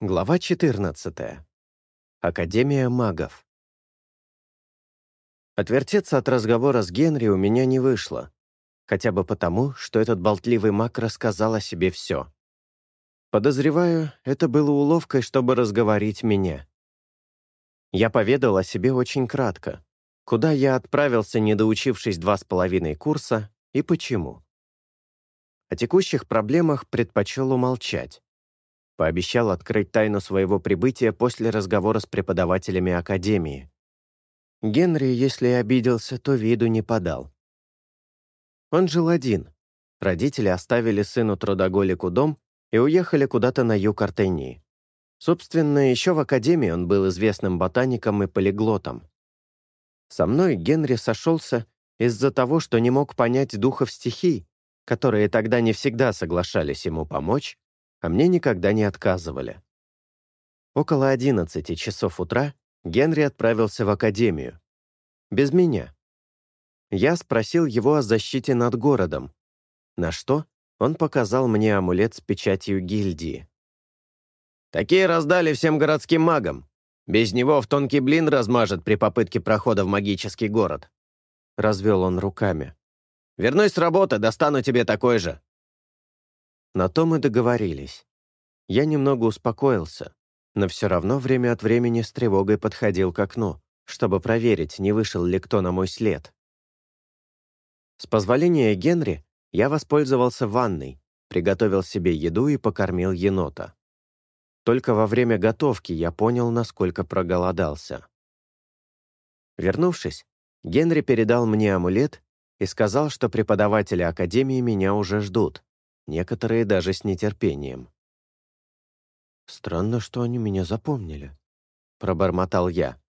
Глава 14. Академия магов. Отвертеться от разговора с Генри у меня не вышло, хотя бы потому, что этот болтливый маг рассказал о себе все. Подозреваю, это было уловкой, чтобы разговорить меня. Я поведал о себе очень кратко, куда я отправился, не доучившись два с половиной курса, и почему. О текущих проблемах предпочел умолчать Пообещал открыть тайну своего прибытия после разговора с преподавателями Академии. Генри, если обиделся, то виду не подал. Он жил один. Родители оставили сыну трудоголику дом и уехали куда-то на юг Артении. Собственно, еще в Академии он был известным ботаником и полиглотом. Со мной Генри сошелся из-за того, что не мог понять духов стихий, которые тогда не всегда соглашались ему помочь, а мне никогда не отказывали. Около 11 часов утра Генри отправился в академию. Без меня. Я спросил его о защите над городом, на что он показал мне амулет с печатью гильдии. «Такие раздали всем городским магам. Без него в тонкий блин размажет при попытке прохода в магический город». Развел он руками. «Вернусь с работы, достану тебе такой же. На то мы договорились. Я немного успокоился, но все равно время от времени с тревогой подходил к окну, чтобы проверить, не вышел ли кто на мой след. С позволения Генри я воспользовался ванной, приготовил себе еду и покормил енота. Только во время готовки я понял, насколько проголодался. Вернувшись, Генри передал мне амулет и сказал, что преподаватели Академии меня уже ждут некоторые даже с нетерпением. «Странно, что они меня запомнили», — пробормотал я.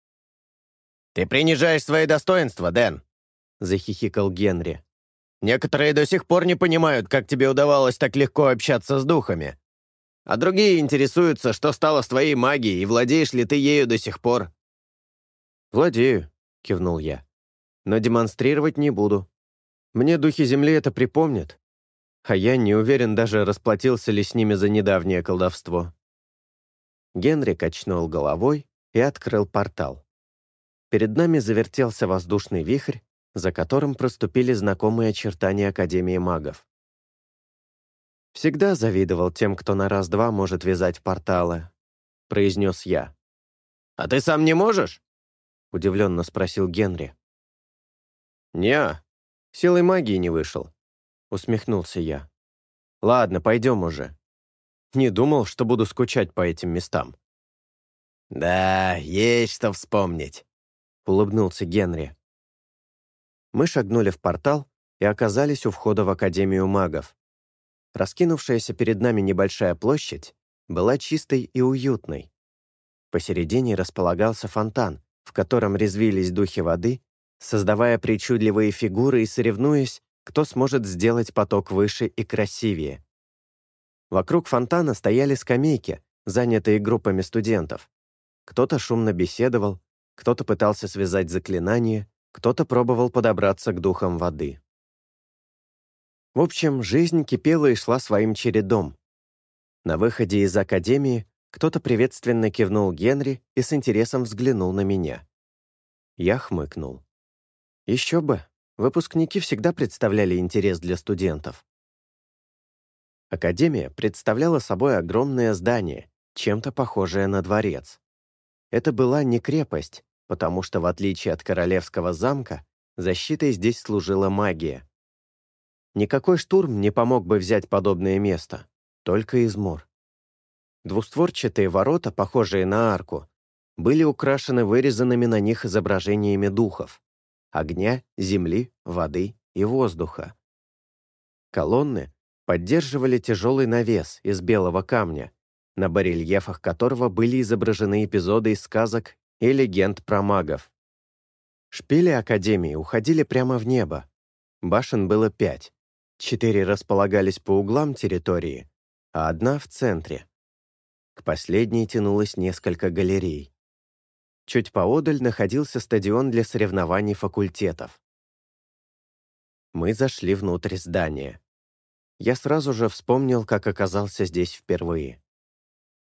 «Ты принижаешь свои достоинства, Дэн», — захихикал Генри. «Некоторые до сих пор не понимают, как тебе удавалось так легко общаться с духами. А другие интересуются, что стало с твоей магией, и владеешь ли ты ею до сих пор». «Владею», — кивнул я. «Но демонстрировать не буду. Мне духи Земли это припомнят, а я не уверен даже, расплатился ли с ними за недавнее колдовство. Генри качнул головой и открыл портал. Перед нами завертелся воздушный вихрь, за которым проступили знакомые очертания Академии магов. «Всегда завидовал тем, кто на раз-два может вязать порталы», — произнес я. «А ты сам не можешь?» — удивленно спросил Генри. «Не, силой магии не вышел. Усмехнулся я. «Ладно, пойдем уже. Не думал, что буду скучать по этим местам». «Да, есть что вспомнить», — улыбнулся Генри. Мы шагнули в портал и оказались у входа в Академию магов. Раскинувшаяся перед нами небольшая площадь была чистой и уютной. Посередине располагался фонтан, в котором резвились духи воды, создавая причудливые фигуры и соревнуясь, кто сможет сделать поток выше и красивее. Вокруг фонтана стояли скамейки, занятые группами студентов. Кто-то шумно беседовал, кто-то пытался связать заклинание, кто-то пробовал подобраться к духам воды. В общем, жизнь кипела и шла своим чередом. На выходе из академии кто-то приветственно кивнул Генри и с интересом взглянул на меня. Я хмыкнул. Еще бы, Выпускники всегда представляли интерес для студентов. Академия представляла собой огромное здание, чем-то похожее на дворец. Это была не крепость, потому что, в отличие от королевского замка, защитой здесь служила магия. Никакой штурм не помог бы взять подобное место, только измор. Двустворчатые ворота, похожие на арку, были украшены вырезанными на них изображениями духов огня, земли, воды и воздуха. Колонны поддерживали тяжелый навес из белого камня, на барельефах которого были изображены эпизоды из сказок и легенд про магов. Шпили Академии уходили прямо в небо. Башен было пять. Четыре располагались по углам территории, а одна в центре. К последней тянулось несколько галерей. Чуть поодаль находился стадион для соревнований факультетов. Мы зашли внутрь здания. Я сразу же вспомнил, как оказался здесь впервые.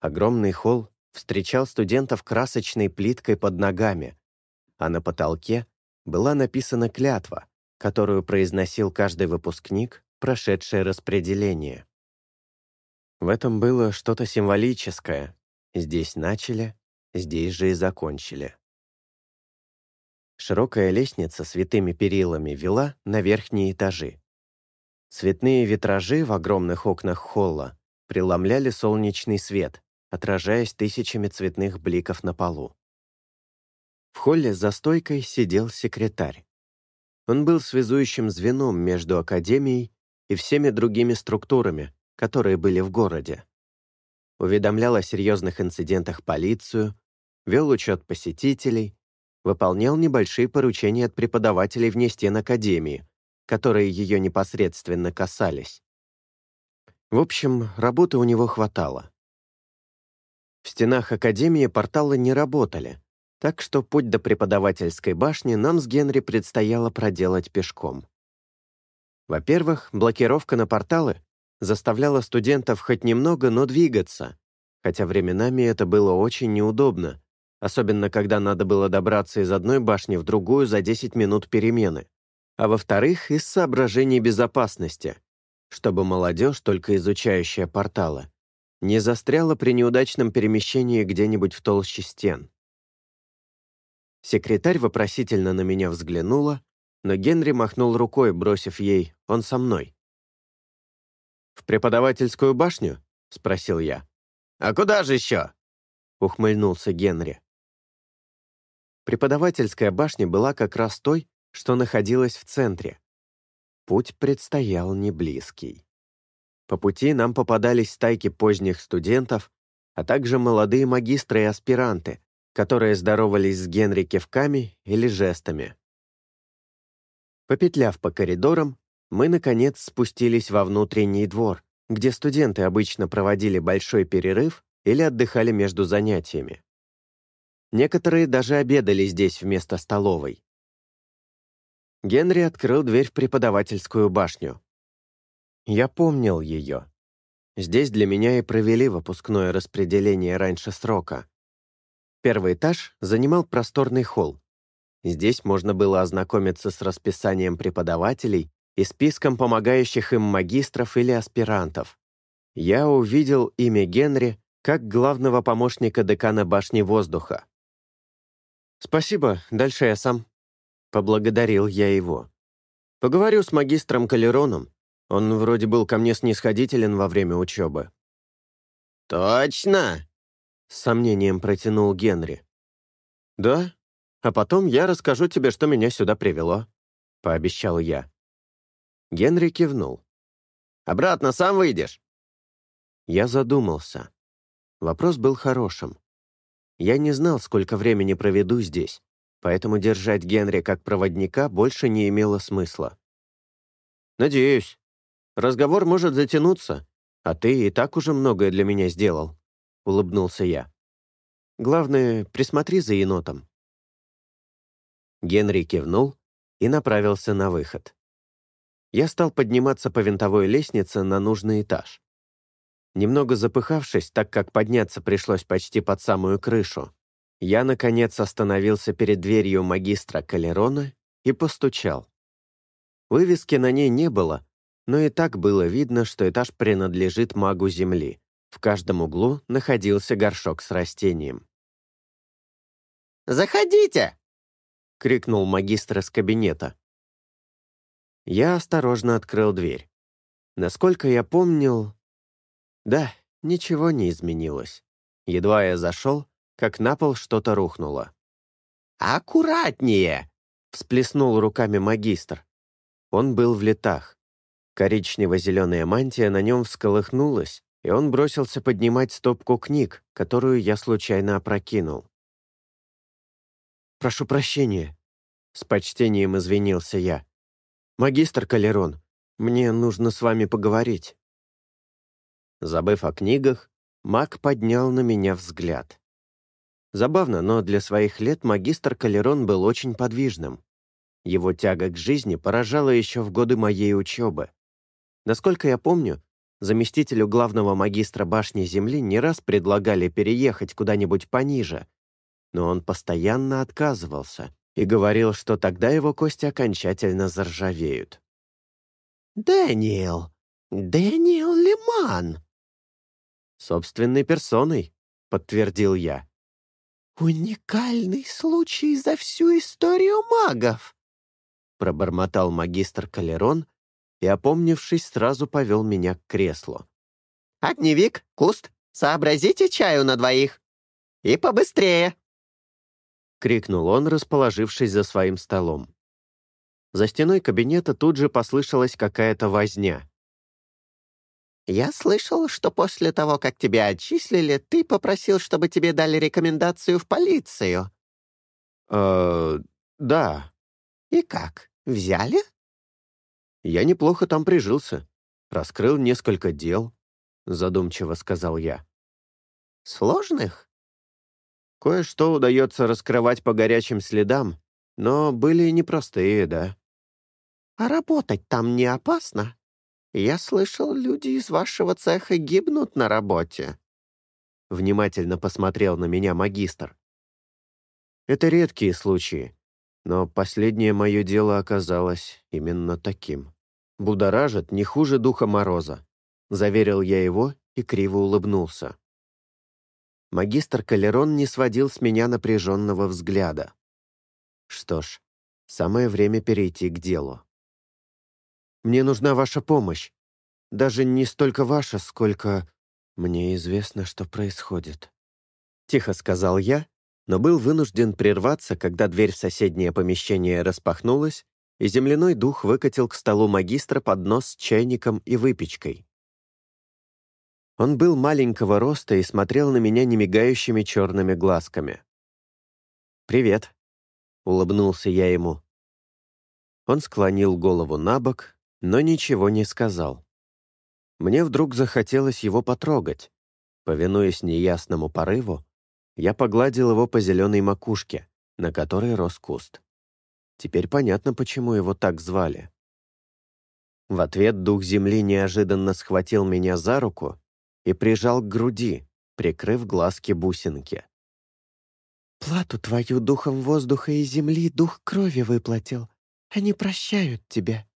Огромный холл встречал студентов красочной плиткой под ногами, а на потолке была написана клятва, которую произносил каждый выпускник, прошедший распределение. В этом было что-то символическое. Здесь начали, здесь же и закончили. Широкая лестница с витыми перилами вела на верхние этажи. Цветные витражи в огромных окнах холла преломляли солнечный свет, отражаясь тысячами цветных бликов на полу. В холле за стойкой сидел секретарь. Он был связующим звеном между академией и всеми другими структурами, которые были в городе. Уведомлял о серьезных инцидентах полицию, вел учет посетителей, выполнял небольшие поручения от преподавателей вне стен Академии, которые ее непосредственно касались. В общем, работы у него хватало. В стенах Академии порталы не работали, так что путь до преподавательской башни нам с Генри предстояло проделать пешком. Во-первых, блокировка на порталы заставляла студентов хоть немного, но двигаться, хотя временами это было очень неудобно, особенно когда надо было добраться из одной башни в другую за 10 минут перемены. А во-вторых, из соображений безопасности, чтобы молодежь, только изучающая порталы, не застряла при неудачном перемещении где-нибудь в толще стен. Секретарь вопросительно на меня взглянула, но Генри махнул рукой, бросив ей «он со мной». «В преподавательскую башню?» — спросил я. «А куда же еще?» — ухмыльнулся Генри. Преподавательская башня была как раз той, что находилась в центре. Путь предстоял не близкий. По пути нам попадались стайки поздних студентов, а также молодые магистры и аспиранты, которые здоровались с Генри кивками или жестами. Попетляв по коридорам, мы, наконец, спустились во внутренний двор, где студенты обычно проводили большой перерыв или отдыхали между занятиями. Некоторые даже обедали здесь вместо столовой. Генри открыл дверь в преподавательскую башню. Я помнил ее. Здесь для меня и провели выпускное распределение раньше срока. Первый этаж занимал просторный холл. Здесь можно было ознакомиться с расписанием преподавателей и списком помогающих им магистров или аспирантов. Я увидел имя Генри как главного помощника декана башни воздуха. «Спасибо, дальше я сам». Поблагодарил я его. «Поговорю с магистром Калероном. Он вроде был ко мне снисходителен во время учебы». «Точно?» — с сомнением протянул Генри. «Да, а потом я расскажу тебе, что меня сюда привело», — пообещал я. Генри кивнул. «Обратно сам выйдешь?» Я задумался. Вопрос был хорошим. Я не знал, сколько времени проведу здесь, поэтому держать Генри как проводника больше не имело смысла. «Надеюсь. Разговор может затянуться, а ты и так уже многое для меня сделал», — улыбнулся я. «Главное, присмотри за енотом». Генри кивнул и направился на выход. Я стал подниматься по винтовой лестнице на нужный этаж. Немного запыхавшись, так как подняться пришлось почти под самую крышу, я, наконец, остановился перед дверью магистра Калерона и постучал. Вывески на ней не было, но и так было видно, что этаж принадлежит магу Земли. В каждом углу находился горшок с растением. «Заходите!» — крикнул магистр из кабинета. Я осторожно открыл дверь. Насколько я помнил, да, ничего не изменилось. Едва я зашел, как на пол что-то рухнуло. «Аккуратнее!» — всплеснул руками магистр. Он был в летах. Коричнево-зеленая мантия на нем всколыхнулась, и он бросился поднимать стопку книг, которую я случайно опрокинул. «Прошу прощения», — с почтением извинился я. «Магистр Калерон, мне нужно с вами поговорить». Забыв о книгах, маг поднял на меня взгляд. Забавно, но для своих лет магистр Калерон был очень подвижным. Его тяга к жизни поражала еще в годы моей учебы. Насколько я помню, заместителю главного магистра башни Земли не раз предлагали переехать куда-нибудь пониже, но он постоянно отказывался и говорил, что тогда его кости окончательно заржавеют. «Дэниел! Дэниел Лиман!» «Собственной персоной», — подтвердил я. «Уникальный случай за всю историю магов!» пробормотал магистр Калерон и, опомнившись, сразу повел меня к креслу. «Огневик, куст, сообразите чаю на двоих! И побыстрее!» — крикнул он, расположившись за своим столом. За стеной кабинета тут же послышалась какая-то возня. «Я слышал, что после того, как тебя отчислили, ты попросил, чтобы тебе дали рекомендацию в полицию». «Э, да». «И как, взяли?» «Я неплохо там прижился. Раскрыл несколько дел», — задумчиво сказал я. «Сложных?» «Кое-что удается раскрывать по горячим следам, но были непростые, да». «А работать там не опасно? Я слышал, люди из вашего цеха гибнут на работе». Внимательно посмотрел на меня магистр. «Это редкие случаи, но последнее мое дело оказалось именно таким. Будоражит не хуже Духа Мороза», — заверил я его и криво улыбнулся. Магистр Калерон не сводил с меня напряженного взгляда. Что ж, самое время перейти к делу. Мне нужна ваша помощь. Даже не столько ваша, сколько... Мне известно, что происходит. Тихо сказал я, но был вынужден прерваться, когда дверь в соседнее помещение распахнулась, и земляной дух выкатил к столу магистра поднос с чайником и выпечкой. Он был маленького роста и смотрел на меня немигающими черными глазками. «Привет», — улыбнулся я ему. Он склонил голову на бок, но ничего не сказал. Мне вдруг захотелось его потрогать. Повинуясь неясному порыву, я погладил его по зеленой макушке, на которой рос куст. Теперь понятно, почему его так звали. В ответ дух земли неожиданно схватил меня за руку и прижал к груди, прикрыв глазки-бусинки. «Плату твою духом воздуха и земли дух крови выплатил. Они прощают тебя»,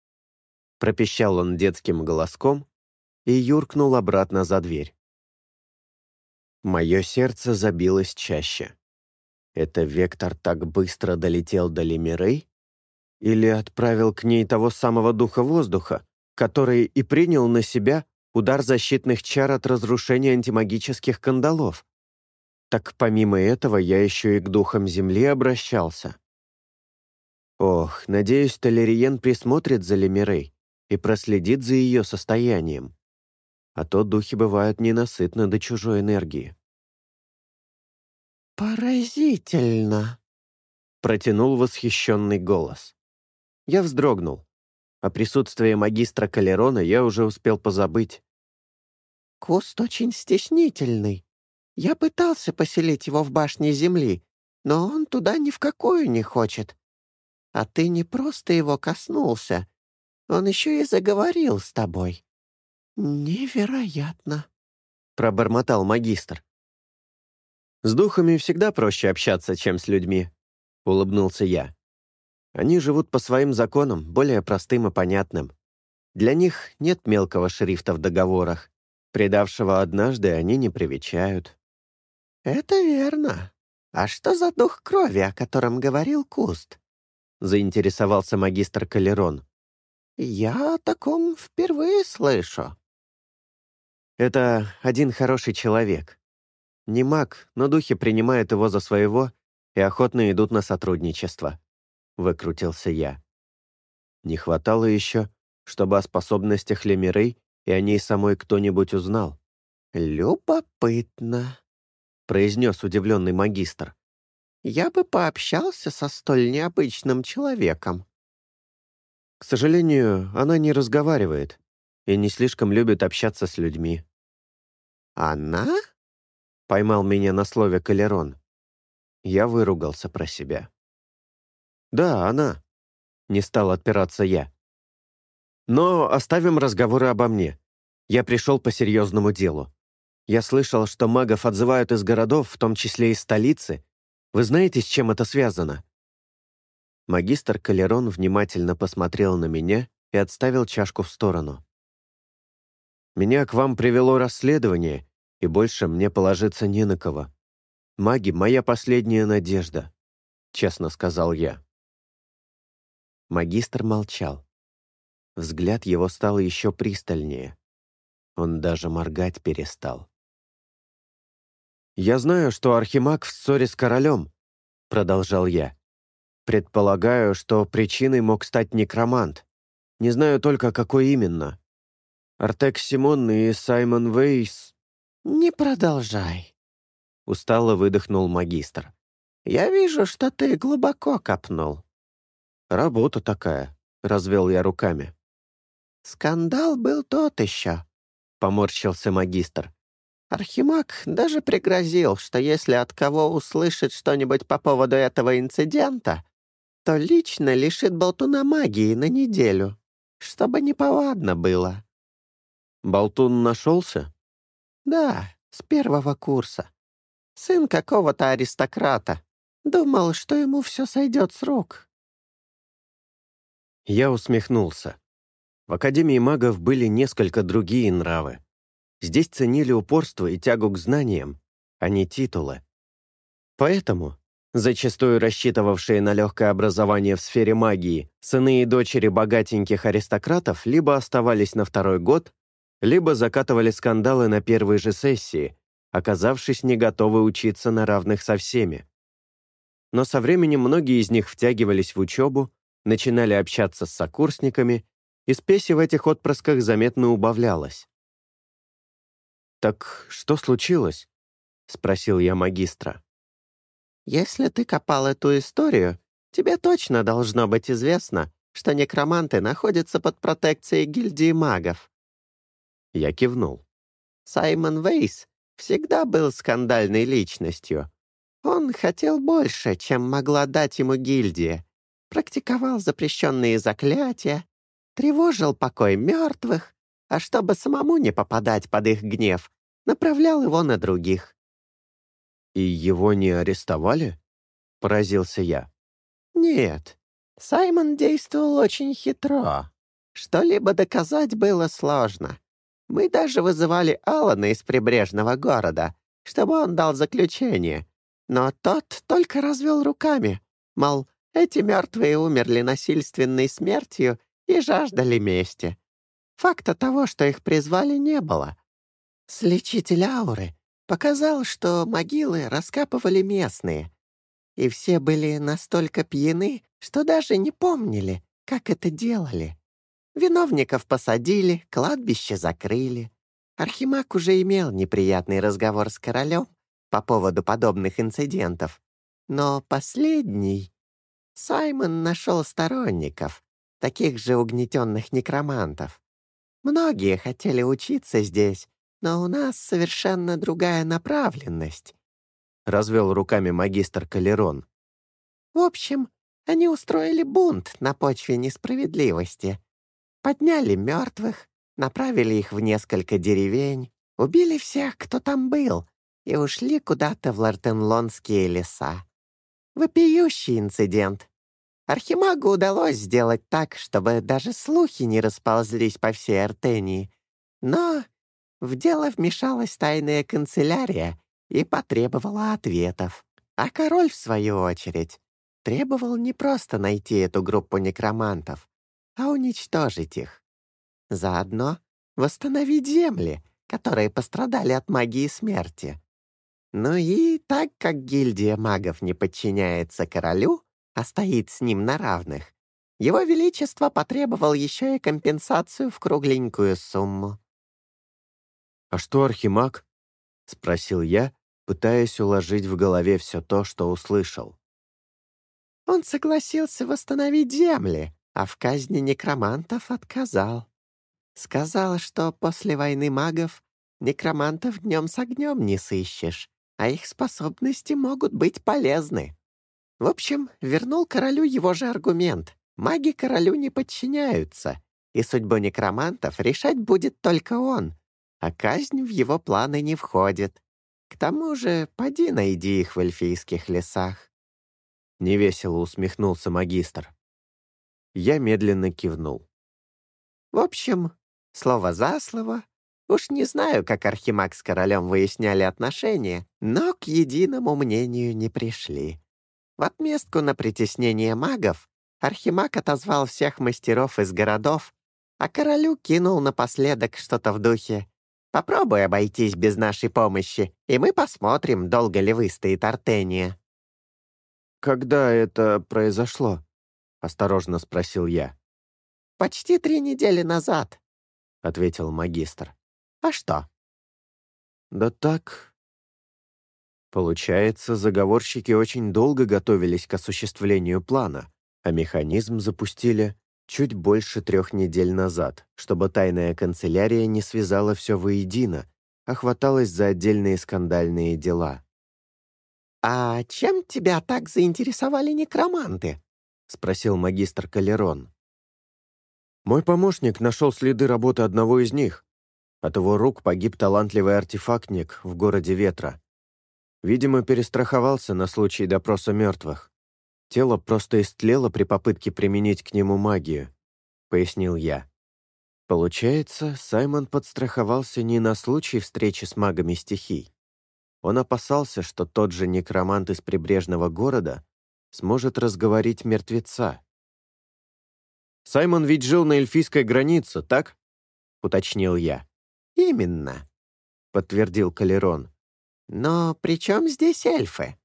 пропищал он детским голоском и юркнул обратно за дверь. Мое сердце забилось чаще. Это Вектор так быстро долетел до Лемирей? Или отправил к ней того самого духа воздуха, который и принял на себя удар защитных чар от разрушения антимагических кандалов? Так помимо этого я еще и к духам Земли обращался. Ох, надеюсь, Толериен присмотрит за Лемирей и проследит за ее состоянием. А то духи бывают ненасытны до чужой энергии. «Поразительно!» — протянул восхищенный голос. Я вздрогнул. О присутствии магистра Калерона я уже успел позабыть. «Куст очень стеснительный. Я пытался поселить его в башне земли, но он туда ни в какую не хочет. А ты не просто его коснулся, он еще и заговорил с тобой. Невероятно!» — пробормотал магистр. «С духами всегда проще общаться, чем с людьми», — улыбнулся я. «Они живут по своим законам, более простым и понятным. Для них нет мелкого шрифта в договорах. Предавшего однажды они не привечают». «Это верно. А что за дух крови, о котором говорил Куст?» — заинтересовался магистр Калерон. «Я о таком впервые слышу». «Это один хороший человек. Не маг, но духи принимают его за своего и охотно идут на сотрудничество», — выкрутился я. Не хватало еще, чтобы о способностях Лемирей и о ней самой кто-нибудь узнал. «Любопытно», — произнес удивленный магистр. «Я бы пообщался со столь необычным человеком». К сожалению, она не разговаривает и не слишком любит общаться с людьми. «Она?» — поймал меня на слове Калерон. Я выругался про себя. «Да, она», — не стал отпираться я. «Но оставим разговоры обо мне. Я пришел по серьезному делу. Я слышал, что магов отзывают из городов, в том числе из столицы. Вы знаете, с чем это связано?» Магистр Калерон внимательно посмотрел на меня и отставил чашку в сторону. «Меня к вам привело расследование, и больше мне положиться не на кого. Маги — моя последняя надежда», — честно сказал я. Магистр молчал. Взгляд его стал еще пристальнее. Он даже моргать перестал. «Я знаю, что Архимаг в ссоре с королем», — продолжал я. «Предполагаю, что причиной мог стать некромант. Не знаю только, какой именно. Артек Симон и Саймон Вейс...» «Не продолжай», — устало выдохнул магистр. «Я вижу, что ты глубоко копнул». «Работа такая», — развел я руками. «Скандал был тот еще», — поморщился магистр. Архимаг даже пригрозил, что если от кого услышит что-нибудь по поводу этого инцидента, то лично лишит болтуна магии на неделю, чтобы неповадно было. Болтун нашелся? Да, с первого курса. Сын какого-то аристократа. Думал, что ему все сойдет с рук. Я усмехнулся. В Академии магов были несколько другие нравы. Здесь ценили упорство и тягу к знаниям, а не титулы. Поэтому, зачастую рассчитывавшие на легкое образование в сфере магии, сыны и дочери богатеньких аристократов либо оставались на второй год, либо закатывали скандалы на первой же сессии, оказавшись не готовы учиться на равных со всеми. Но со временем многие из них втягивались в учебу, начинали общаться с сокурсниками, и спеси в этих отпрысках заметно убавлялась. «Так что случилось?» — спросил я магистра. «Если ты копал эту историю, тебе точно должно быть известно, что некроманты находятся под протекцией гильдии магов». Я кивнул. Саймон Вейс всегда был скандальной личностью. Он хотел больше, чем могла дать ему гильдия. Практиковал запрещенные заклятия, тревожил покой мертвых, а чтобы самому не попадать под их гнев, направлял его на других. «И его не арестовали?» — поразился я. «Нет, Саймон действовал очень хитро. Что-либо доказать было сложно. Мы даже вызывали Алана из прибрежного города, чтобы он дал заключение. Но тот только развел руками, мол, эти мертвые умерли насильственной смертью и жаждали мести. Факта того, что их призвали, не было. Слечитель ауры показал, что могилы раскапывали местные, и все были настолько пьяны, что даже не помнили, как это делали. Виновников посадили, кладбище закрыли. Архимаг уже имел неприятный разговор с королем по поводу подобных инцидентов. Но последний... Саймон нашел сторонников, таких же угнетенных некромантов. Многие хотели учиться здесь, но у нас совершенно другая направленность», — развел руками магистр Калерон. «В общем, они устроили бунт на почве несправедливости. Подняли мертвых, направили их в несколько деревень, убили всех, кто там был, и ушли куда-то в Лартенлонские леса. Вопиющий инцидент. Архимагу удалось сделать так, чтобы даже слухи не расползлись по всей Артении. Но в дело вмешалась тайная канцелярия и потребовала ответов. А король, в свою очередь, требовал не просто найти эту группу некромантов, а уничтожить их. Заодно восстановить земли, которые пострадали от магии смерти. Ну и так как гильдия магов не подчиняется королю, а стоит с ним на равных, его Величество потребовал еще и компенсацию в кругленькую сумму. «А что Архимаг?» — спросил я, пытаясь уложить в голове все то, что услышал. Он согласился восстановить земли, а в казни некромантов отказал. Сказал, что после войны магов некромантов днем с огнем не сыщешь, а их способности могут быть полезны. В общем, вернул королю его же аргумент. Маги королю не подчиняются, и судьбу некромантов решать будет только он, а казнь в его планы не входит. К тому же, поди найди их в эльфийских лесах». Невесело усмехнулся магистр. Я медленно кивнул. «В общем, слово за слово, уж не знаю, как Архимаг с королем выясняли отношения, но к единому мнению не пришли. В отместку на притеснение магов Архимаг отозвал всех мастеров из городов, а королю кинул напоследок что-то в духе Попробуй обойтись без нашей помощи, и мы посмотрим, долго ли выстоит Артения». «Когда это произошло?» — осторожно спросил я. «Почти три недели назад», — ответил магистр. «А что?» «Да так...» Получается, заговорщики очень долго готовились к осуществлению плана, а механизм запустили чуть больше трех недель назад, чтобы тайная канцелярия не связала все воедино, а хваталась за отдельные скандальные дела. «А чем тебя так заинтересовали некроманты?» — спросил магистр Калерон. «Мой помощник нашел следы работы одного из них. От его рук погиб талантливый артефактник в городе Ветра. Видимо, перестраховался на случай допроса мертвых. Тело просто истлело при попытке применить к нему магию», — пояснил я. Получается, Саймон подстраховался не на случай встречи с магами стихий. Он опасался, что тот же некромант из прибрежного города сможет разговорить мертвеца. «Саймон ведь жил на эльфийской границе, так?» — уточнил я. «Именно», — подтвердил Калерон. «Но при чем здесь эльфы?»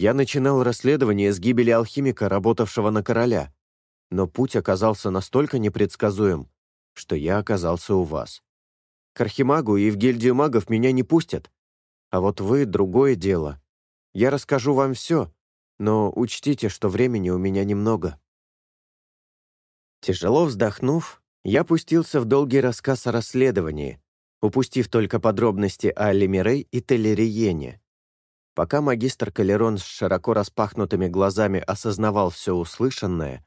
Я начинал расследование с гибели алхимика, работавшего на короля, но путь оказался настолько непредсказуем, что я оказался у вас. К архимагу и в гильдию магов меня не пустят. А вот вы — другое дело. Я расскажу вам все, но учтите, что времени у меня немного». Тяжело вздохнув, я пустился в долгий рассказ о расследовании, упустив только подробности о Лемирей и Телериене. Пока магистр Калерон с широко распахнутыми глазами осознавал все услышанное,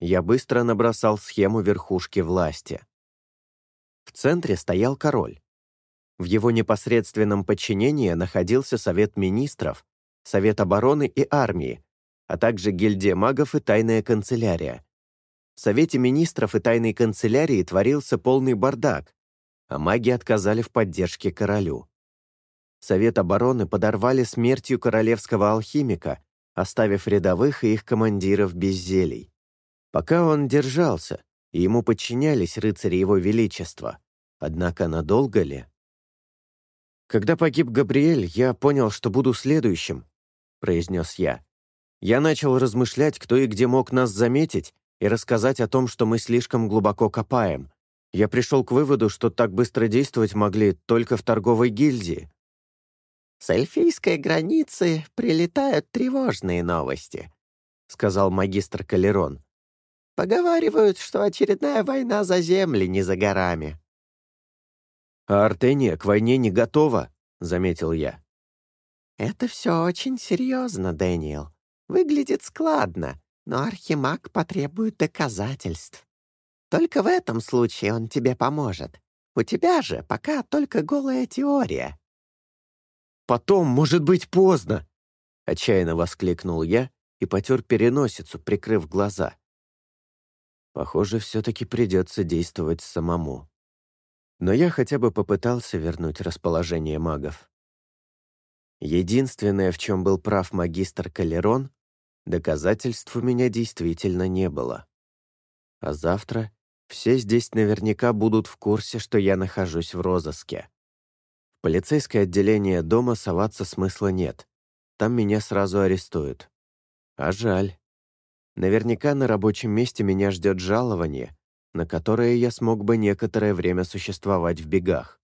я быстро набросал схему верхушки власти. В центре стоял король. В его непосредственном подчинении находился Совет Министров, Совет обороны и армии, а также гильдия магов и тайная канцелярия. В Совете Министров и тайной канцелярии творился полный бардак, а маги отказали в поддержке королю. Совет обороны подорвали смертью королевского алхимика, оставив рядовых и их командиров без зелий. Пока он держался, и ему подчинялись рыцари его величества. Однако надолго ли? «Когда погиб Габриэль, я понял, что буду следующим», — произнес я. Я начал размышлять, кто и где мог нас заметить, и рассказать о том, что мы слишком глубоко копаем. Я пришел к выводу, что так быстро действовать могли только в торговой гильдии. «С эльфийской границы прилетают тревожные новости», — сказал магистр Калерон. «Поговаривают, что очередная война за земли не за горами». «А Артения к войне не готова», — заметил я. «Это все очень серьезно, Дэниел. Выглядит складно, но Архимаг потребует доказательств. Только в этом случае он тебе поможет. У тебя же пока только голая теория. Потом, может быть, поздно!» Отчаянно воскликнул я и потер переносицу, прикрыв глаза. Похоже, все-таки придется действовать самому. Но я хотя бы попытался вернуть расположение магов. Единственное, в чем был прав магистр Калерон, доказательств у меня действительно не было. А завтра все здесь наверняка будут в курсе, что я нахожусь в розыске полицейское отделение дома соваться смысла нет. Там меня сразу арестуют. А жаль. Наверняка на рабочем месте меня ждет жалование, на которое я смог бы некоторое время существовать в бегах.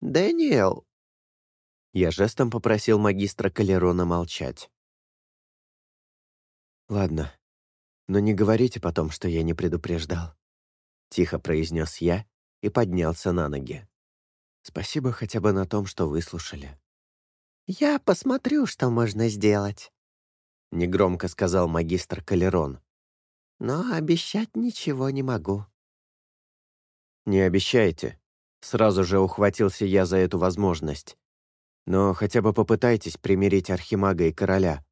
«Дэниел!» Я жестом попросил магистра Калерона молчать. «Ладно, но не говорите потом, что я не предупреждал», — тихо произнес я и поднялся на ноги. Спасибо хотя бы на том, что выслушали. «Я посмотрю, что можно сделать», — негромко сказал магистр Калерон. но обещать ничего не могу». «Не обещайте». Сразу же ухватился я за эту возможность. «Но хотя бы попытайтесь примирить Архимага и Короля.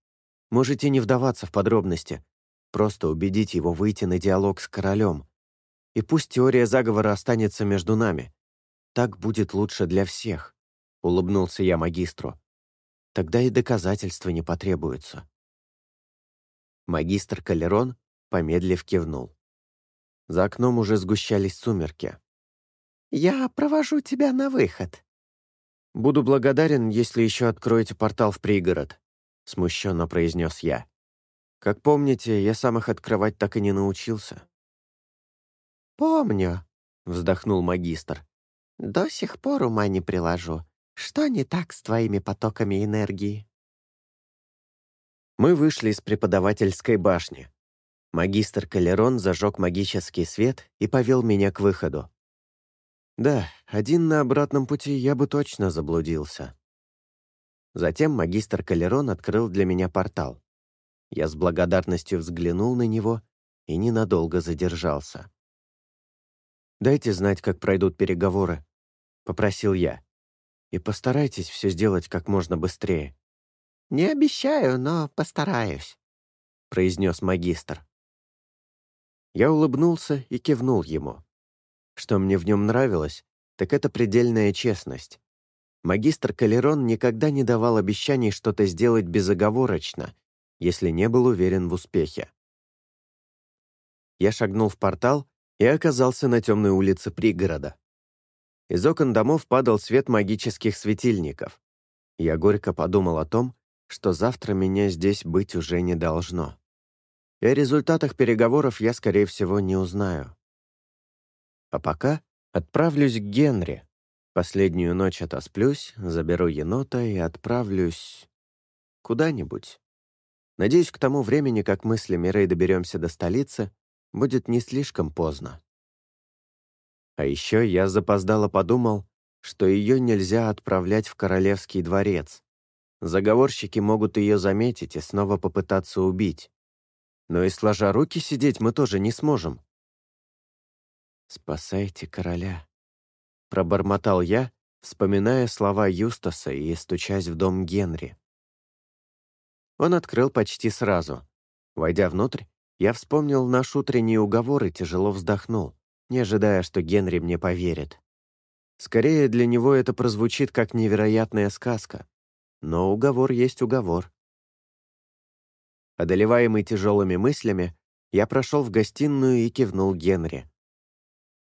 Можете не вдаваться в подробности. Просто убедить его выйти на диалог с Королем. И пусть теория заговора останется между нами. Так будет лучше для всех», — улыбнулся я магистру. «Тогда и доказательства не потребуются». Магистр Калерон, помедлив, кивнул. За окном уже сгущались сумерки. «Я провожу тебя на выход». «Буду благодарен, если еще откроете портал в пригород», — смущенно произнес я. «Как помните, я сам их открывать так и не научился». «Помню», — вздохнул магистр. «До сих пор ума не приложу. Что не так с твоими потоками энергии?» Мы вышли из преподавательской башни. Магистр Калерон зажег магический свет и повел меня к выходу. Да, один на обратном пути я бы точно заблудился. Затем магистр Калерон открыл для меня портал. Я с благодарностью взглянул на него и ненадолго задержался. «Дайте знать, как пройдут переговоры», — попросил я. «И постарайтесь все сделать как можно быстрее». «Не обещаю, но постараюсь», — произнес магистр. Я улыбнулся и кивнул ему. Что мне в нем нравилось, так это предельная честность. Магистр Калерон никогда не давал обещаний что-то сделать безоговорочно, если не был уверен в успехе. Я шагнул в портал и оказался на темной улице пригорода. Из окон домов падал свет магических светильников. Я горько подумал о том, что завтра меня здесь быть уже не должно. И о результатах переговоров я, скорее всего, не узнаю. А пока отправлюсь к Генри. Последнюю ночь отосплюсь, заберу енота и отправлюсь... куда-нибудь. Надеюсь, к тому времени, как мы с Лемирей доберемся до столицы, будет не слишком поздно. А еще я запоздало подумал, что ее нельзя отправлять в королевский дворец. Заговорщики могут ее заметить и снова попытаться убить. Но и сложа руки сидеть мы тоже не сможем. «Спасайте короля», — пробормотал я, вспоминая слова Юстаса и стучась в дом Генри. Он открыл почти сразу. Войдя внутрь, я вспомнил наш утренний уговор и тяжело вздохнул, не ожидая, что Генри мне поверит. Скорее, для него это прозвучит как невероятная сказка. Но уговор есть уговор. Одолеваемый тяжелыми мыслями, я прошел в гостиную и кивнул Генри.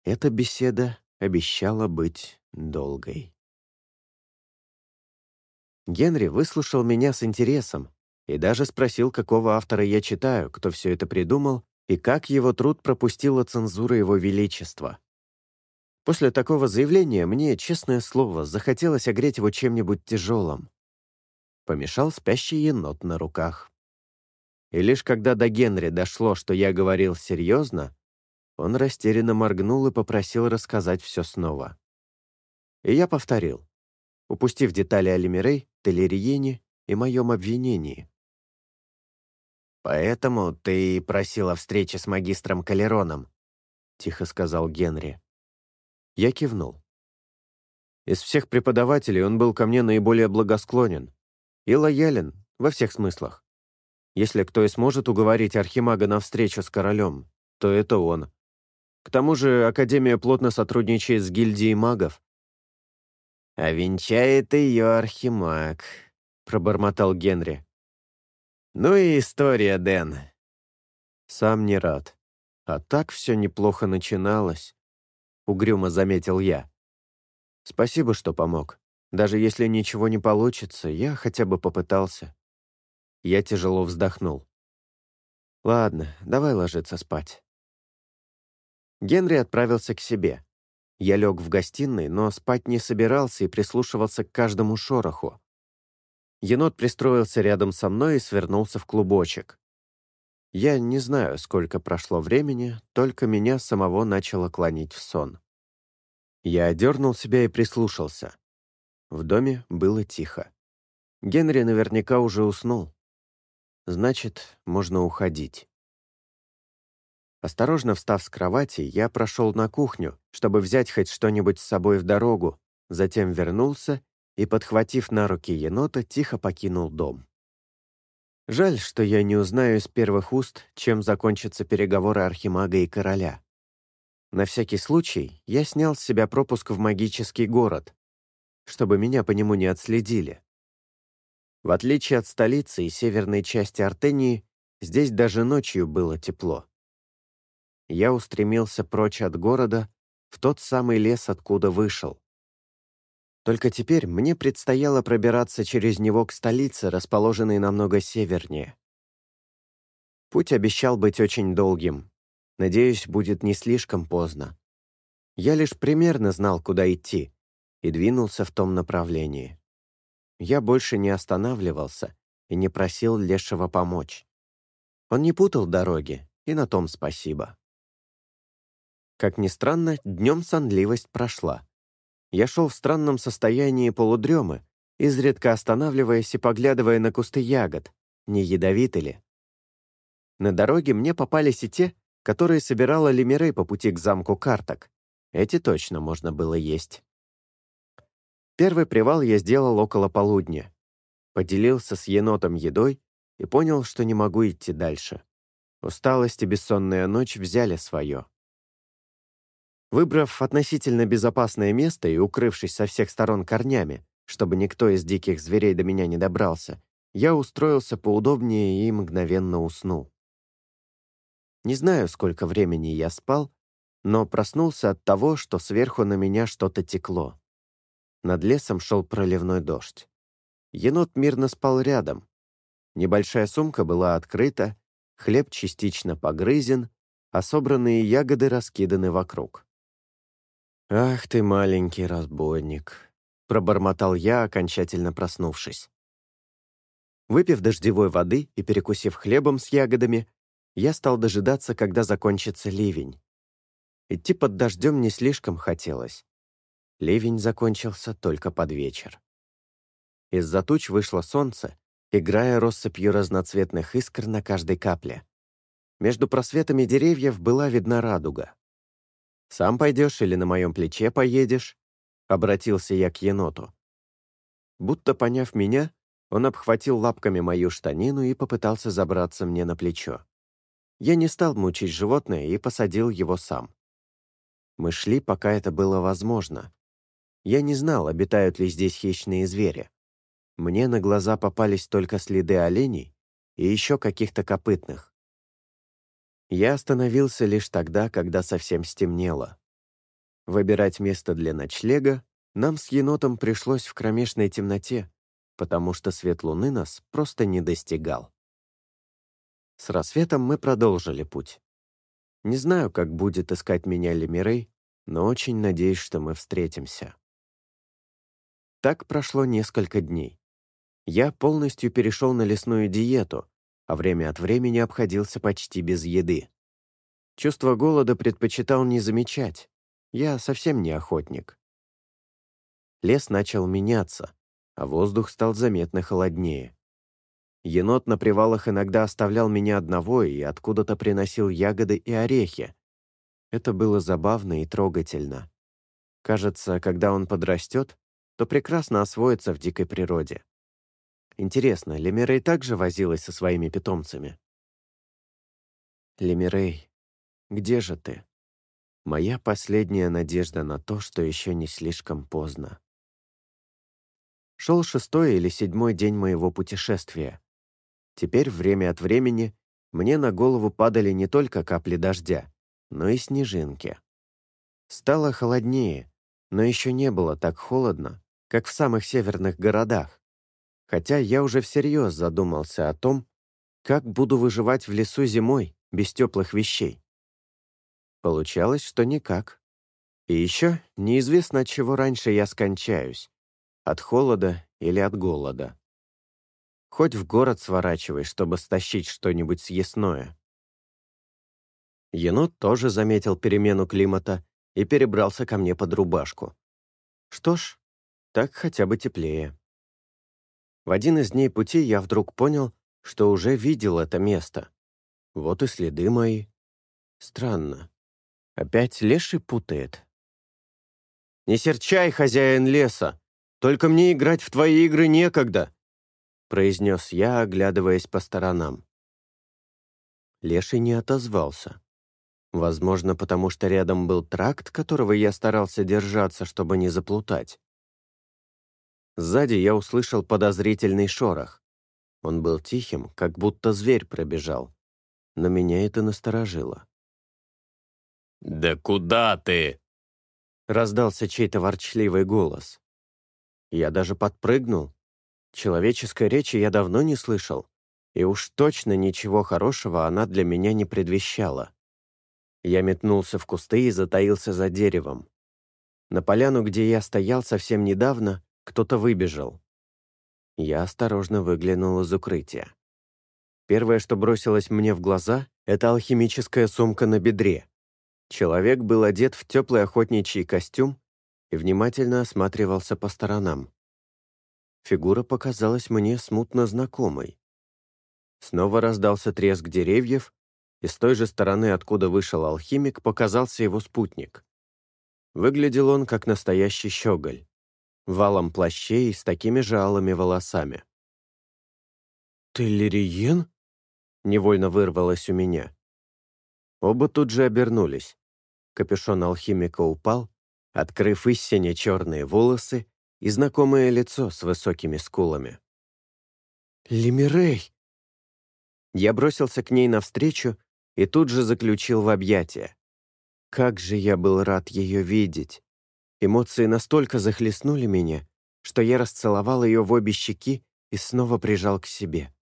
Эта беседа обещала быть долгой. Генри выслушал меня с интересом и даже спросил, какого автора я читаю, кто все это придумал и как его труд пропустила цензура его величества. После такого заявления мне, честное слово, захотелось огреть его чем-нибудь тяжелым. Помешал спящий енот на руках. И лишь когда до Генри дошло, что я говорил серьезно, он растерянно моргнул и попросил рассказать все снова. И я повторил, упустив детали о Лемирей, Телериене и моем обвинении. «Поэтому ты просил о встрече с магистром Калероном», — тихо сказал Генри. Я кивнул. Из всех преподавателей он был ко мне наиболее благосклонен и лоялен во всех смыслах. Если кто и сможет уговорить Архимага на встречу с королем, то это он. К тому же Академия плотно сотрудничает с гильдией магов. «А венчает ее Архимаг», — пробормотал Генри. «Ну и история, Дэн». «Сам не рад. А так все неплохо начиналось», — угрюмо заметил я. «Спасибо, что помог. Даже если ничего не получится, я хотя бы попытался». Я тяжело вздохнул. «Ладно, давай ложиться спать». Генри отправился к себе. Я лег в гостиной, но спать не собирался и прислушивался к каждому шороху. Енот пристроился рядом со мной и свернулся в клубочек. Я не знаю, сколько прошло времени, только меня самого начало клонить в сон. Я одернул себя и прислушался. В доме было тихо. Генри наверняка уже уснул. Значит, можно уходить. Осторожно встав с кровати, я прошел на кухню, чтобы взять хоть что-нибудь с собой в дорогу, затем вернулся и, подхватив на руки енота, тихо покинул дом. Жаль, что я не узнаю из первых уст, чем закончатся переговоры Архимага и Короля. На всякий случай я снял с себя пропуск в магический город, чтобы меня по нему не отследили. В отличие от столицы и северной части Артении, здесь даже ночью было тепло. Я устремился прочь от города, в тот самый лес, откуда вышел. Только теперь мне предстояло пробираться через него к столице, расположенной намного севернее. Путь обещал быть очень долгим. Надеюсь, будет не слишком поздно. Я лишь примерно знал, куда идти, и двинулся в том направлении. Я больше не останавливался и не просил Лешего помочь. Он не путал дороги, и на том спасибо. Как ни странно, днем сонливость прошла. Я шел в странном состоянии полудремы, изредка останавливаясь и поглядывая на кусты ягод, не ядовиты ли. На дороге мне попались и те, которые собирала Лемирей по пути к замку Карток. Эти точно можно было есть. Первый привал я сделал около полудня. Поделился с енотом едой и понял, что не могу идти дальше. Усталость и бессонная ночь взяли свое. Выбрав относительно безопасное место и укрывшись со всех сторон корнями, чтобы никто из диких зверей до меня не добрался, я устроился поудобнее и мгновенно уснул. Не знаю, сколько времени я спал, но проснулся от того, что сверху на меня что-то текло. Над лесом шел проливной дождь. Енот мирно спал рядом. Небольшая сумка была открыта, хлеб частично погрызен, а собранные ягоды раскиданы вокруг. «Ах ты, маленький разбойник!» — пробормотал я, окончательно проснувшись. Выпив дождевой воды и перекусив хлебом с ягодами, я стал дожидаться, когда закончится ливень. Идти под дождем не слишком хотелось. Ливень закончился только под вечер. Из-за туч вышло солнце, играя россыпью разноцветных искр на каждой капле. Между просветами деревьев была видна радуга. «Сам пойдешь или на моем плече поедешь?» — обратился я к еноту. Будто поняв меня, он обхватил лапками мою штанину и попытался забраться мне на плечо. Я не стал мучить животное и посадил его сам. Мы шли, пока это было возможно, я не знал, обитают ли здесь хищные звери. Мне на глаза попались только следы оленей и еще каких-то копытных. Я остановился лишь тогда, когда совсем стемнело. Выбирать место для ночлега нам с енотом пришлось в кромешной темноте, потому что свет луны нас просто не достигал. С рассветом мы продолжили путь. Не знаю, как будет искать меня Лемирей, но очень надеюсь, что мы встретимся. Так прошло несколько дней. Я полностью перешел на лесную диету, а время от времени обходился почти без еды. Чувство голода предпочитал не замечать. Я совсем не охотник. Лес начал меняться, а воздух стал заметно холоднее. Енот на привалах иногда оставлял меня одного и откуда-то приносил ягоды и орехи. Это было забавно и трогательно. Кажется, когда он подрастет, то прекрасно освоится в дикой природе. Интересно, Лемирей также возилась со своими питомцами? Лемирей, где же ты? Моя последняя надежда на то, что еще не слишком поздно. Шел шестой или седьмой день моего путешествия. Теперь время от времени мне на голову падали не только капли дождя, но и снежинки. Стало холоднее, но еще не было так холодно, как в самых северных городах. Хотя я уже всерьез задумался о том, как буду выживать в лесу зимой без теплых вещей. Получалось, что никак. И еще неизвестно, чего раньше я скончаюсь. От холода или от голода. Хоть в город сворачивай, чтобы стащить что-нибудь съестное. Енот тоже заметил перемену климата и перебрался ко мне под рубашку. Что ж, так хотя бы теплее. В один из дней пути я вдруг понял, что уже видел это место. Вот и следы мои. Странно. Опять леший путает. «Не серчай, хозяин леса! Только мне играть в твои игры некогда!» произнес я, оглядываясь по сторонам. Леший не отозвался. Возможно, потому что рядом был тракт, которого я старался держаться, чтобы не заплутать. Сзади я услышал подозрительный шорох. Он был тихим, как будто зверь пробежал. Но меня это насторожило. «Да куда ты?» Раздался чей-то ворчливый голос. Я даже подпрыгнул. Человеческой речи я давно не слышал, и уж точно ничего хорошего она для меня не предвещала. Я метнулся в кусты и затаился за деревом. На поляну, где я стоял совсем недавно, кто-то выбежал. Я осторожно выглянул из укрытия. Первое, что бросилось мне в глаза, это алхимическая сумка на бедре. Человек был одет в теплый охотничий костюм и внимательно осматривался по сторонам. Фигура показалась мне смутно знакомой. Снова раздался треск деревьев, и с той же стороны, откуда вышел алхимик, показался его спутник. Выглядел он как настоящий щеголь, валом плащей с такими же алыми волосами. «Ты Лириен?» — невольно вырвалось у меня. Оба тут же обернулись. Капюшон алхимика упал, открыв истине черные волосы и знакомое лицо с высокими скулами. «Лимирей!» Я бросился к ней навстречу и тут же заключил в объятия. Как же я был рад ее видеть! Эмоции настолько захлестнули меня, что я расцеловал ее в обе щеки и снова прижал к себе.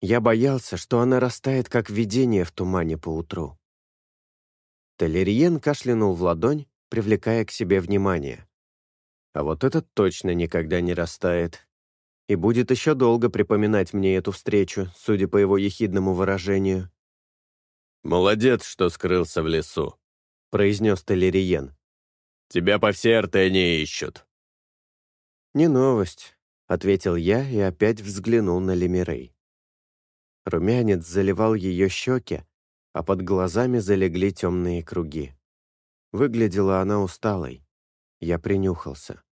Я боялся, что она растает, как видение в тумане поутру. Толериен кашлянул в ладонь, привлекая к себе внимание. А вот этот точно никогда не растает. И будет еще долго припоминать мне эту встречу, судя по его ехидному выражению. «Молодец, что скрылся в лесу», — произнес Телериен. «Тебя по всей Артене ищут». «Не новость», — ответил я и опять взглянул на Лемирей. Румянец заливал ее щеки, а под глазами залегли темные круги. Выглядела она усталой. Я принюхался.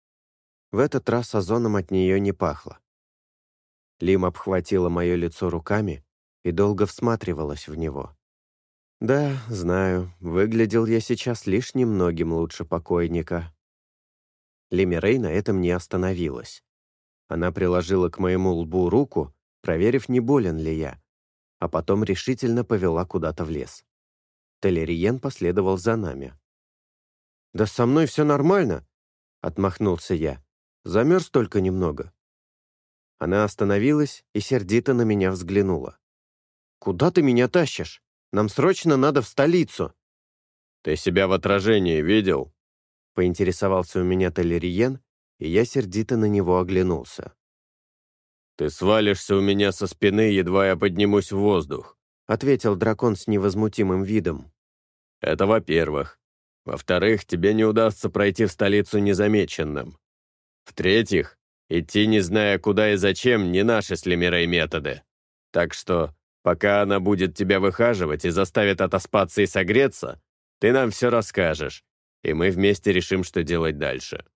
В этот раз озоном от нее не пахло. Лим обхватила мое лицо руками и долго всматривалась в него. Да, знаю, выглядел я сейчас лишь немногим лучше покойника. Лемирей на этом не остановилась. Она приложила к моему лбу руку, проверив, не болен ли я, а потом решительно повела куда-то в лес. Телериен последовал за нами. «Да со мной все нормально», — отмахнулся я. «Замерз только немного». Она остановилась и сердито на меня взглянула. «Куда ты меня тащишь?» Нам срочно надо в столицу». «Ты себя в отражении видел?» Поинтересовался у меня Толериен, и я сердито на него оглянулся. «Ты свалишься у меня со спины, едва я поднимусь в воздух», ответил дракон с невозмутимым видом. «Это во-первых. Во-вторых, тебе не удастся пройти в столицу незамеченным. В-третьих, идти не зная куда и зачем не наши с Лемирой методы. Так что Пока она будет тебя выхаживать и заставит отоспаться и согреться, ты нам все расскажешь, и мы вместе решим, что делать дальше».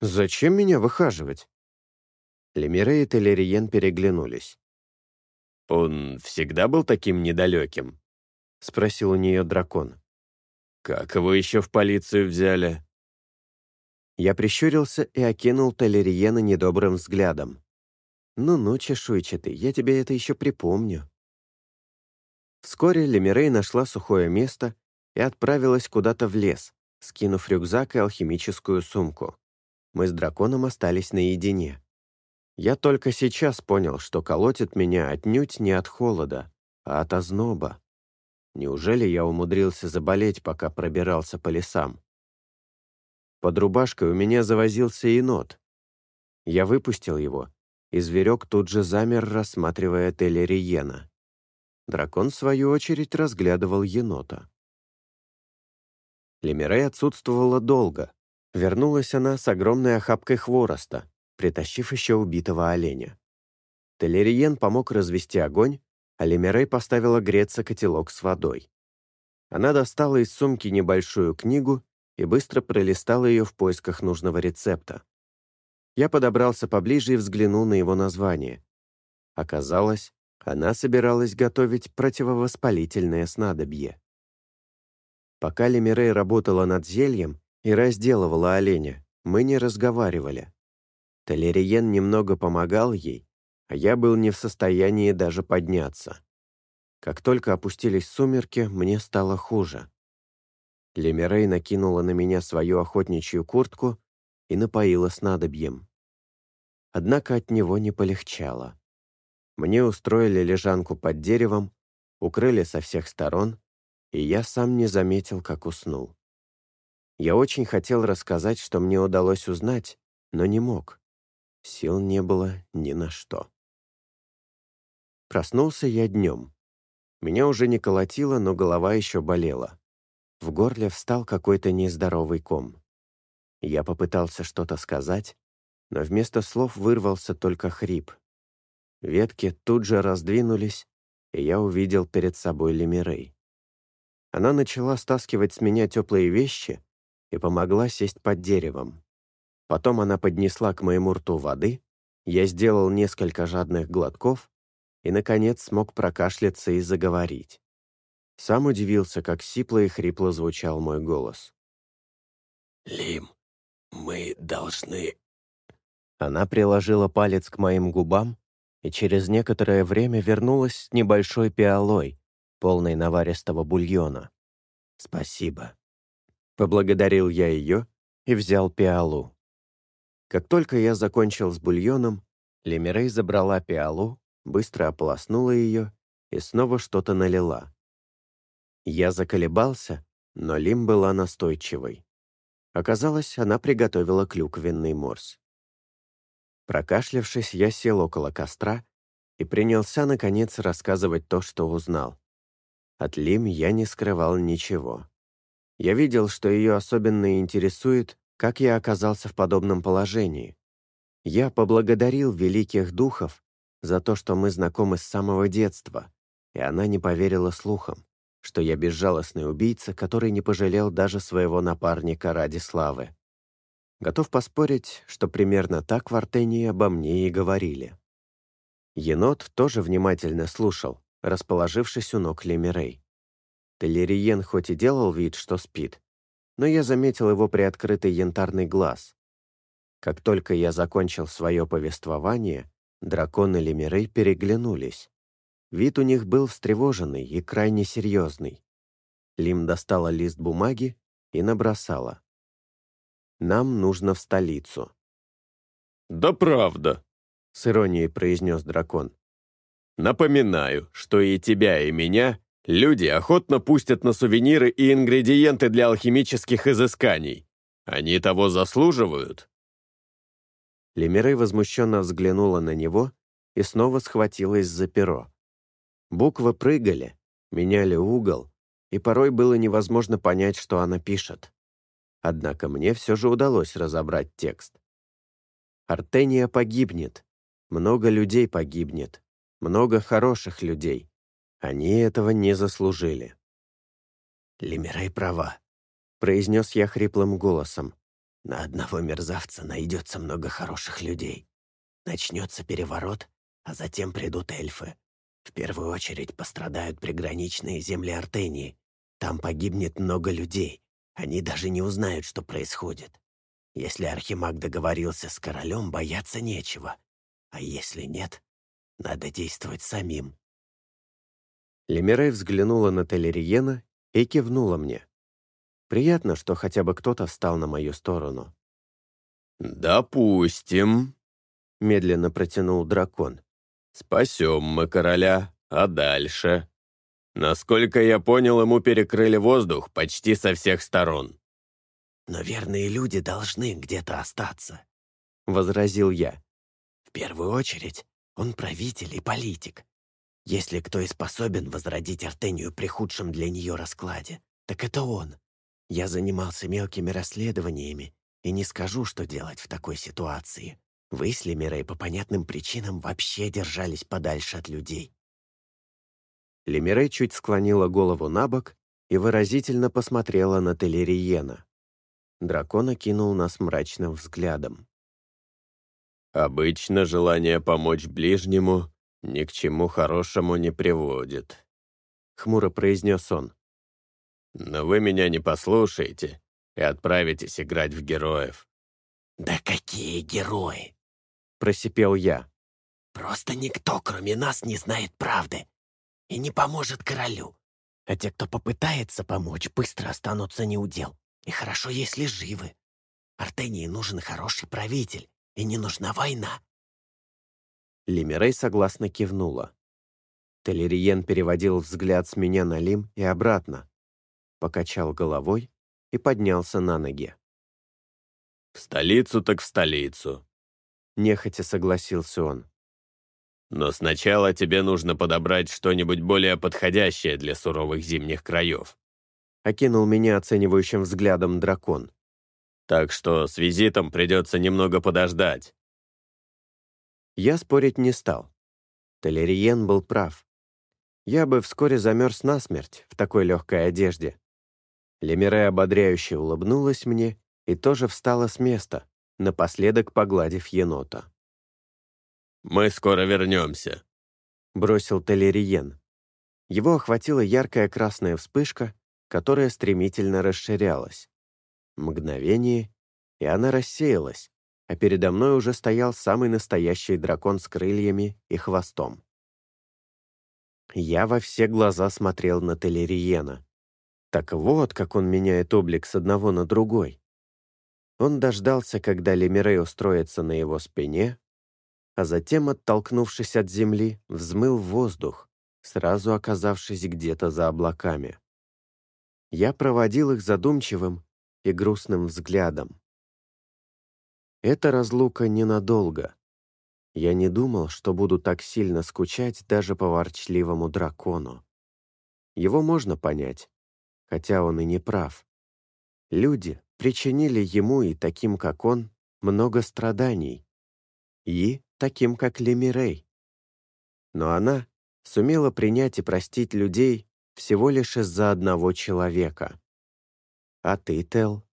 «Зачем меня выхаживать?» Лемире и Телериен переглянулись. «Он всегда был таким недалеким?» — спросил у нее дракон. «Как его еще в полицию взяли?» Я прищурился и окинул Телериена недобрым взглядом. «Ну-ну, чешуйчатый, я тебе это еще припомню». Вскоре Лемирей нашла сухое место и отправилась куда-то в лес, скинув рюкзак и алхимическую сумку. Мы с драконом остались наедине. Я только сейчас понял, что колотит меня отнюдь не от холода, а от озноба. Неужели я умудрился заболеть, пока пробирался по лесам? Под рубашкой у меня завозился енот. Я выпустил его и зверек тут же замер, рассматривая Телериена. Дракон, в свою очередь, разглядывал енота. Лемирей отсутствовала долго. Вернулась она с огромной охапкой хвороста, притащив еще убитого оленя. Телериен помог развести огонь, а Лемирей поставила греться котелок с водой. Она достала из сумки небольшую книгу и быстро пролистала ее в поисках нужного рецепта. Я подобрался поближе и взглянул на его название. Оказалось, она собиралась готовить противовоспалительное снадобье. Пока Лемирей работала над зельем и разделывала оленя, мы не разговаривали. Толериен немного помогал ей, а я был не в состоянии даже подняться. Как только опустились сумерки, мне стало хуже. Лемирей накинула на меня свою охотничью куртку и напоила снадобьем. Однако от него не полегчало. Мне устроили лежанку под деревом, укрыли со всех сторон, и я сам не заметил, как уснул. Я очень хотел рассказать, что мне удалось узнать, но не мог. Сил не было ни на что. Проснулся я днем. Меня уже не колотило, но голова еще болела. В горле встал какой-то нездоровый ком. Я попытался что-то сказать, но вместо слов вырвался только хрип. Ветки тут же раздвинулись, и я увидел перед собой Лемирей. Она начала стаскивать с меня теплые вещи и помогла сесть под деревом. Потом она поднесла к моему рту воды, я сделал несколько жадных глотков и, наконец, смог прокашляться и заговорить. Сам удивился, как сипло и хрипло звучал мой голос. «Лим, мы должны...» Она приложила палец к моим губам и через некоторое время вернулась с небольшой пиалой, полной наваристого бульона. «Спасибо». Поблагодарил я ее и взял пиалу. Как только я закончил с бульоном, Лемирей забрала пиалу, быстро ополоснула ее и снова что-то налила. Я заколебался, но Лим была настойчивой. Оказалось, она приготовила клюквенный морс. Прокашлявшись, я сел около костра и принялся, наконец, рассказывать то, что узнал. От Лим я не скрывал ничего. Я видел, что ее особенно интересует, как я оказался в подобном положении. Я поблагодарил великих духов за то, что мы знакомы с самого детства, и она не поверила слухам, что я безжалостный убийца, который не пожалел даже своего напарника ради славы. Готов поспорить, что примерно так в Артении обо мне и говорили. Енот тоже внимательно слушал, расположившись у ног Лемирей. Телериен хоть и делал вид, что спит, но я заметил его приоткрытый янтарный глаз. Как только я закончил свое повествование, дракон и Лемирей переглянулись. Вид у них был встревоженный и крайне серьезный. Лим достала лист бумаги и набросала. «Нам нужно в столицу». «Да правда», — с иронией произнес дракон. Напоминаю, что и тебя, и меня люди охотно пустят на сувениры и ингредиенты для алхимических изысканий. Они того заслуживают?» Лемирей возмущенно взглянула на него и снова схватилась за перо. Буквы прыгали, меняли угол, и порой было невозможно понять, что она пишет. Однако мне все же удалось разобрать текст. Артения погибнет, много людей погибнет, много хороших людей. Они этого не заслужили. «Лемирей права», — произнес я хриплым голосом. «На одного мерзавца найдется много хороших людей. Начнется переворот, а затем придут эльфы. В первую очередь пострадают приграничные земли Артении. Там погибнет много людей. Они даже не узнают, что происходит. Если Архимаг договорился с королем, бояться нечего. А если нет, надо действовать самим». Лемирей взглянула на Телериена и кивнула мне. Приятно, что хотя бы кто-то встал на мою сторону. «Допустим», — медленно протянул дракон. «Спасем мы короля, а дальше?» Насколько я понял, ему перекрыли воздух почти со всех сторон. «Но верные люди должны где-то остаться», — возразил я. «В первую очередь он правитель и политик. Если кто и способен возродить Артению при худшем для нее раскладе, так это он. Я занимался мелкими расследованиями и не скажу, что делать в такой ситуации. Вы с Лемирей по понятным причинам вообще держались подальше от людей. Лемирей чуть склонила голову на бок и выразительно посмотрела на Телериена. Дракон окинул нас мрачным взглядом. «Обычно желание помочь ближнему ни к чему хорошему не приводит», — хмуро произнес он. «Но вы меня не послушаете и отправитесь играть в героев». «Да какие герои!» — просипел я. «Просто никто, кроме нас, не знает правды и не поможет королю. А те, кто попытается помочь, быстро останутся неудел. И хорошо, если живы. Артении нужен хороший правитель, и не нужна война. Лимерей согласно кивнула. Телериен переводил взгляд с меня на Лим и обратно, покачал головой и поднялся на ноги. «В столицу так в столицу», — нехотя согласился он. «Но сначала тебе нужно подобрать что-нибудь более подходящее для суровых зимних краев. Окинул меня оценивающим взглядом дракон. «Так что с визитом придется немного подождать». Я спорить не стал. Телериен был прав. Я бы вскоре замерз насмерть в такой легкой одежде. Лемире ободряюще улыбнулась мне и тоже встала с места, напоследок погладив енота. «Мы скоро вернемся», — бросил Телериен. Его охватила яркая красная вспышка, которая стремительно расширялась. Мгновение, и она рассеялась, а передо мной уже стоял самый настоящий дракон с крыльями и хвостом. Я во все глаза смотрел на Телериена. Так вот, как он меняет облик с одного на другой. Он дождался, когда Лемирей устроится на его спине, а затем, оттолкнувшись от земли, взмыл в воздух, сразу оказавшись где-то за облаками. Я проводил их задумчивым и грустным взглядом. Эта разлука ненадолго. Я не думал, что буду так сильно скучать даже по ворчливому дракону. Его можно понять, хотя он и не прав. Люди причинили ему и таким, как он, много страданий. И таким, как Лемирей. Но она сумела принять и простить людей, всего лишь из-за одного человека. А ты, Тел,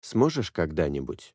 сможешь когда-нибудь?